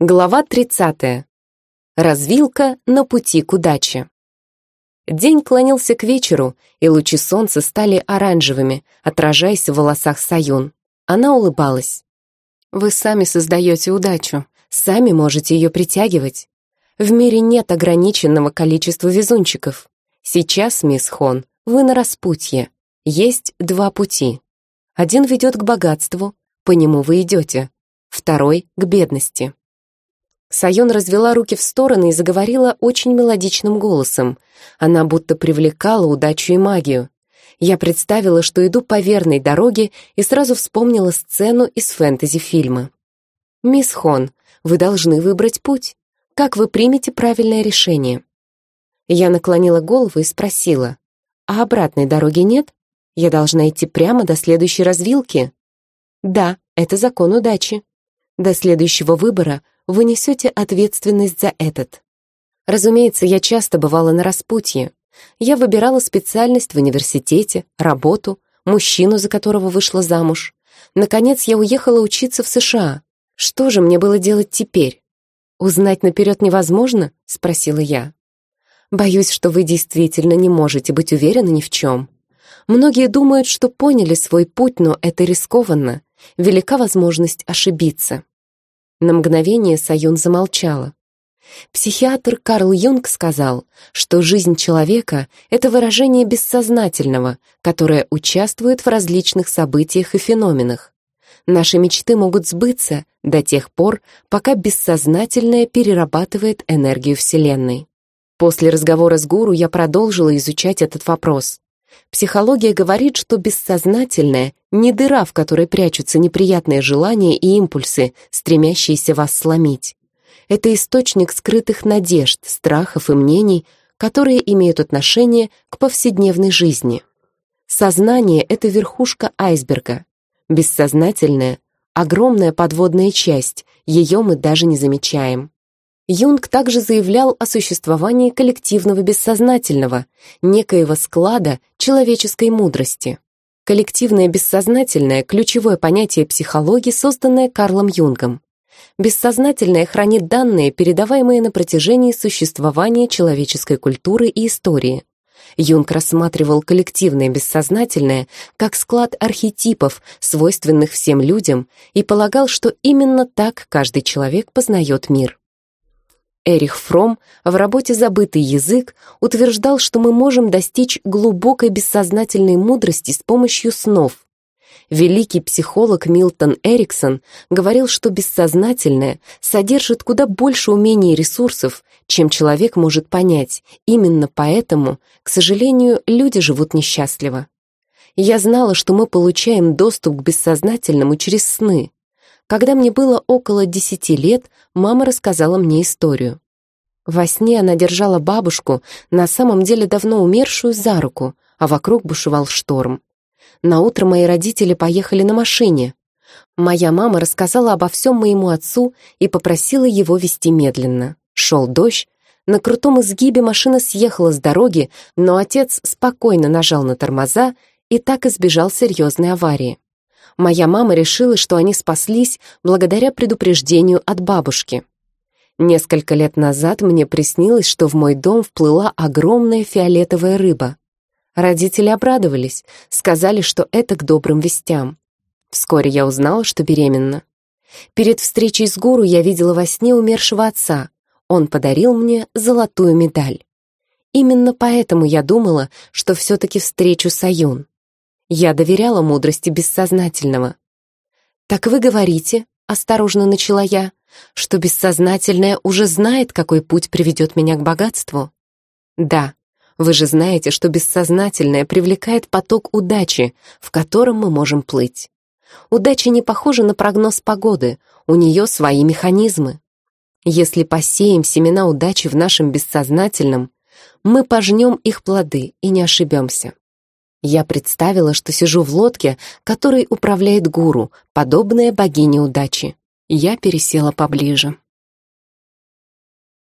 Глава 30. Развилка на пути к удаче. День клонился к вечеру, и лучи солнца стали оранжевыми, отражаясь в волосах Саюн. Она улыбалась. «Вы сами создаете удачу, сами можете ее притягивать. В мире нет ограниченного количества везунчиков. Сейчас, мисс Хон, вы на распутье. Есть два пути. Один ведет к богатству, по нему вы идете. Второй — к бедности. Сайон развела руки в стороны и заговорила очень мелодичным голосом. Она будто привлекала удачу и магию. Я представила, что иду по верной дороге и сразу вспомнила сцену из фэнтези-фильма. «Мисс Хон, вы должны выбрать путь. Как вы примете правильное решение?» Я наклонила голову и спросила, «А обратной дороги нет? Я должна идти прямо до следующей развилки?» «Да, это закон удачи. До следующего выбора вы несете ответственность за этот. Разумеется, я часто бывала на распутье. Я выбирала специальность в университете, работу, мужчину, за которого вышла замуж. Наконец, я уехала учиться в США. Что же мне было делать теперь? «Узнать наперед невозможно?» — спросила я. «Боюсь, что вы действительно не можете быть уверены ни в чем. Многие думают, что поняли свой путь, но это рискованно. Велика возможность ошибиться. На мгновение Саюн замолчала. Психиатр Карл Юнг сказал, что жизнь человека — это выражение бессознательного, которое участвует в различных событиях и феноменах. Наши мечты могут сбыться до тех пор, пока бессознательное перерабатывает энергию Вселенной. После разговора с гуру я продолжила изучать этот вопрос. Психология говорит, что бессознательное — не дыра, в которой прячутся неприятные желания и импульсы, стремящиеся вас сломить. Это источник скрытых надежд, страхов и мнений, которые имеют отношение к повседневной жизни. Сознание — это верхушка айсберга. Бессознательное — огромная подводная часть, ее мы даже не замечаем. Юнг также заявлял о существовании коллективного бессознательного, некоего склада человеческой мудрости. Коллективное бессознательное – ключевое понятие психологии, созданное Карлом Юнгом. Бессознательное хранит данные, передаваемые на протяжении существования человеческой культуры и истории. Юнг рассматривал коллективное бессознательное как склад архетипов, свойственных всем людям, и полагал, что именно так каждый человек познает мир. Эрих Фром в работе «Забытый язык» утверждал, что мы можем достичь глубокой бессознательной мудрости с помощью снов. Великий психолог Милтон Эриксон говорил, что бессознательное содержит куда больше умений и ресурсов, чем человек может понять. Именно поэтому, к сожалению, люди живут несчастливо. Я знала, что мы получаем доступ к бессознательному через сны, когда мне было около десяти лет, мама рассказала мне историю. Во сне она держала бабушку, на самом деле давно умершую, за руку, а вокруг бушевал шторм. На утро мои родители поехали на машине. Моя мама рассказала обо всем моему отцу и попросила его вести медленно. Шел дождь, на крутом изгибе машина съехала с дороги, но отец спокойно нажал на тормоза и так избежал серьезной аварии. Моя мама решила, что они спаслись благодаря предупреждению от бабушки. Несколько лет назад мне приснилось, что в мой дом вплыла огромная фиолетовая рыба. Родители обрадовались, сказали, что это к добрым вестям. Вскоре я узнала, что беременна. Перед встречей с гуру я видела во сне умершего отца. Он подарил мне золотую медаль. Именно поэтому я думала, что все-таки встречу Саюн. Я доверяла мудрости бессознательного. «Так вы говорите», — осторожно начала я, «что бессознательное уже знает, какой путь приведет меня к богатству?» «Да, вы же знаете, что бессознательное привлекает поток удачи, в котором мы можем плыть. Удача не похожа на прогноз погоды, у нее свои механизмы. Если посеем семена удачи в нашем бессознательном, мы пожнем их плоды и не ошибемся. Я представила, что сижу в лодке, которой управляет гуру, подобная богине удачи. Я пересела поближе.